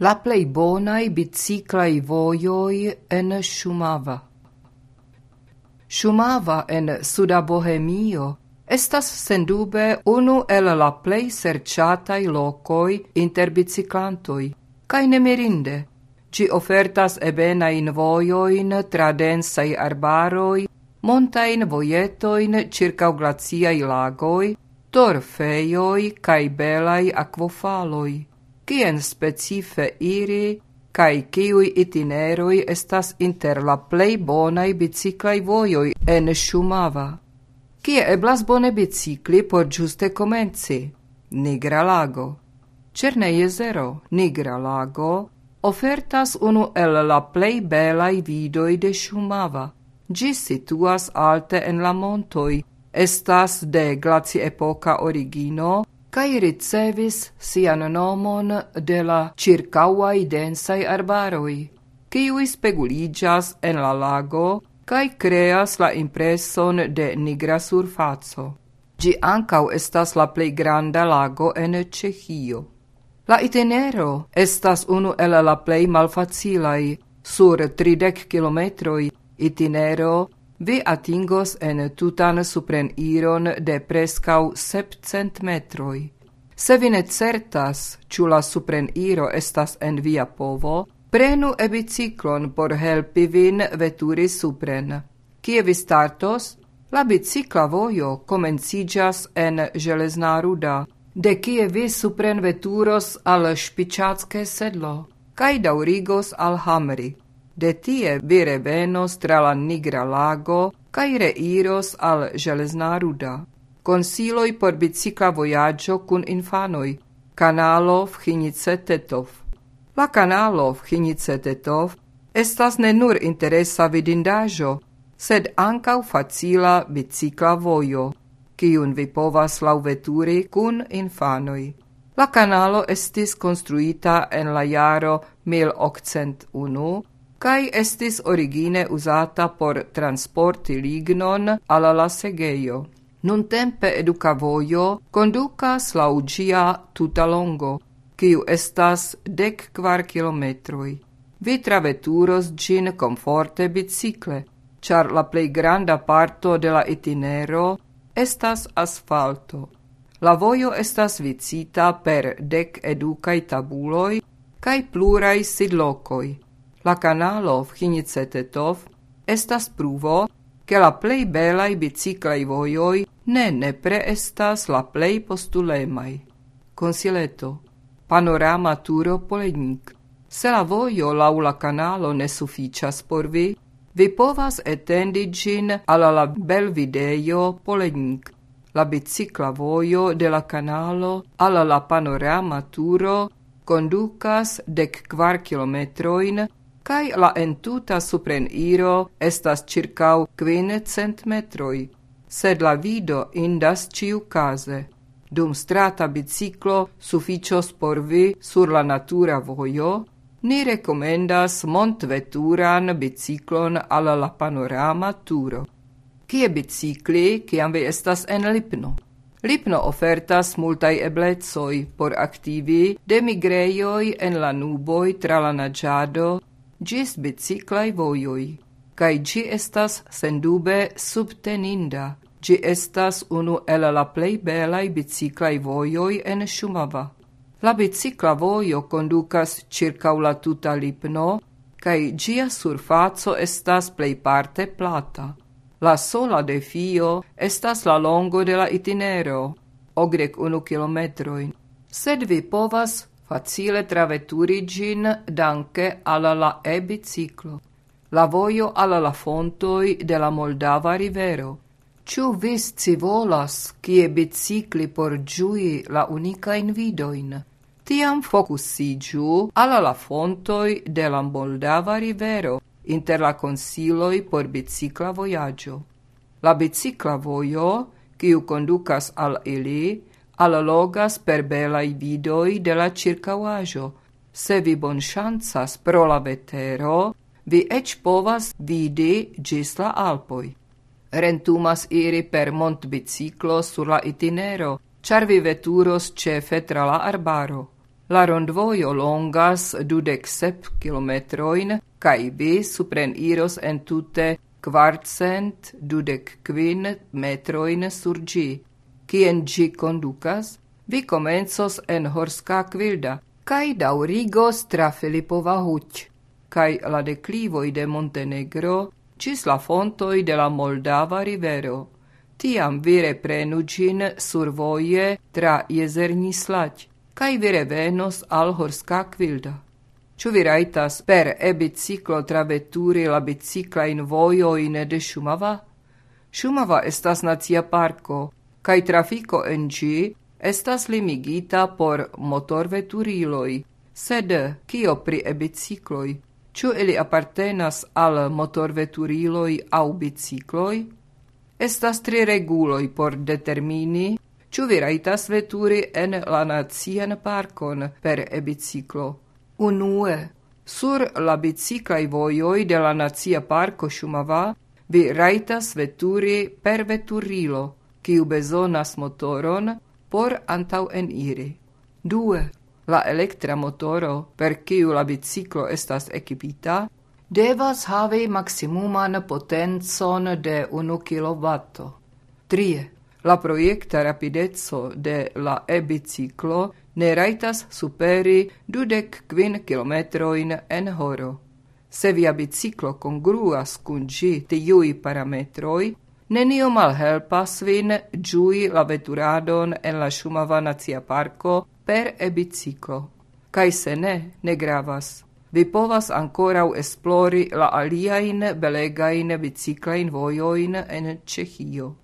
la plei bonai biciclai voioi en Shumava. Shumava en Suda Bohemio estas sendube unu el la plei serciatai locoi inter biciklantoj, kaj nemirinde. ci ofertas ebenain voioin tra densai arbaroi, montain voietoin circa glaciai lagoj, torfeioi cae belai aquofaloi kien specife iri kai kiui itineroi estas inter la plei bonai biciclai voioi en Shumava. Kie eblas bone bicicli por giuste comenci? Nigra lago. Cerne jezero, Nigra lago, ofertas unu el la plei belai vidoi de Shumava. Gi situas alte en la montoi, estas de glaci epoca origino, cae ricevis sian nomon de la circauai densai arbaroi, ciui speguligas en la lago cae creas la impreson de nigra surfaco. Gi ancau estas la plei granda lago en Cehio. La itinero estas unu el la plei malfacilai, sur 30 kilometroi itinero vi atingos en tutan supren iron de prescau septcent metroi. Se vi ne certas, ciu la supren iro estas en via povo, prenu e biciclon por helpi vin veturi supren. Kie vi startos? La bicicla vojo comencigas en železná ruda, de kie vi supren veturos al špičácké sedlo, kaj daurigos al hamri. De tie vi revenos tra la nigra lago kaj reiros al železna ruda. Consiloi por bicicla voyaggio cun kun canalo v Vchinice Tetov. La kanalo Vchinice Tetov estas ne nur interesa vidindajo, sed ancau facila bicicla vojo, kiun vi povas lauveturi kun infanoi. La canalo estis konstruita en la jaro 1801 kai estis origine usata por transporti lignon alla la segeio. Nun tempe educa vojo conducas laugia tuta longo, kiu estas dec quar kilometroi. Vi traveturos gin comforte bicicle, char la plei granda parto de la itinero estas asfalto. La vojo estas vicita per dec educai tabuloi cae plurai sidlocoi. La canalo v Vhinice-Tetov estas pruvo che la plei belai biciclai vojoi ne nepre estas la plei postulemai. Consileto. Panorama turo polednik. Se la vojo lau la canalo ne suficias por vi, vi povas etendi gin alla la belvidejo polednik. La bicicla vojo de la canalo alla la panorama turo conducas dec quar kilometroin cae la entuta supreniro estas circau cent metroi, sed la vido indas ciu case. Dum strata biciclo suficios por vi sur la natura vojo, ni recomendas montveturan biciclon alla la panorama turo. Kie bicicli, ciam vi estas en Lipno? Lipno ofertas multai eblezoi por aktivi demigreioi en la nuboj tra la nagiado gis biciclai voioi, cae gi estas sendube subteninda. Gi estas unu el la plei belai biciclai voioi en Shumava. La bicicla voio conducas circa la tuta Lipno, cae gia surfaco estas pleiparte plata. La sola defio estas la longo de la itinero, ogrec unu kilometroin. Sed vi povas facile traveturi gin danke alla la e-biciclo. La voio alla la fontoi de la Moldava rivero. Ciu vis ci volas, kie bicicli por giui la unica invidoin. Tiam focusigiu alla la fontoi de la Moldava rivero inter la consiloi por bicicla voyaggio. La bicicla voio, kiu conducas al ili, allogas per belai vidoi de la circauajo. Se vi bon ŝancas pro la vetero, vi ec povas vidi gis la Alpoi. Rentumas iri per mont biciclo sur la itinero, char vi veturos cefe tra la arbaro. La rondvojo longas dudec sep kilometroin, cae vi supren iros entute quartcent dudec quin metroin sur gi kien gi conducas, vi comenzos en Horska Kvilda, cae daurigos tra Filipova Huć, cae la declivoi de Montenegro cis la fontoi de la Moldava rivero. Tiam vi reprenu gin survoje tra Jezerni slať, cae vi revenos al Horska Kvilda. Ču vi raitas per e-biciclo traveturi la bicicla in vojoin de Šumava? Šumava estas nacia parco, cae trafico en ĝi estas limigita por motorveturiloj, sed kio pri e-bicikloj? Ĉu ili apartenas al motorveturiloj aŭ bicikloj? Estas tri reguloj por determini Ču vi rajtas veturi en la nacian parkon per e biciclo? Unue, sur la biciclai vojoj de la nacia parko Šumava vi rajtas veturi per veturilo, kiu bezonas motoron por antau en iri. Due, la elektra motoro, per kiu la biciclo estas ekipita, devas havi maximuman potencon de 1 kW. Trie, la proiecta rapidezzo de la e-biciclo ne raitas superi 25 km en horo. Se via biciclo congruas kun ĝi tiuj parametroi, nenio malhelpas vin giui la veturadon en la Shumava Nacia Parko per e-biciklo. Kaj se ne, ne gravas. Vi povas ancorau esplori la aliajn belegain biciclain vojojn en Ĉeĥio.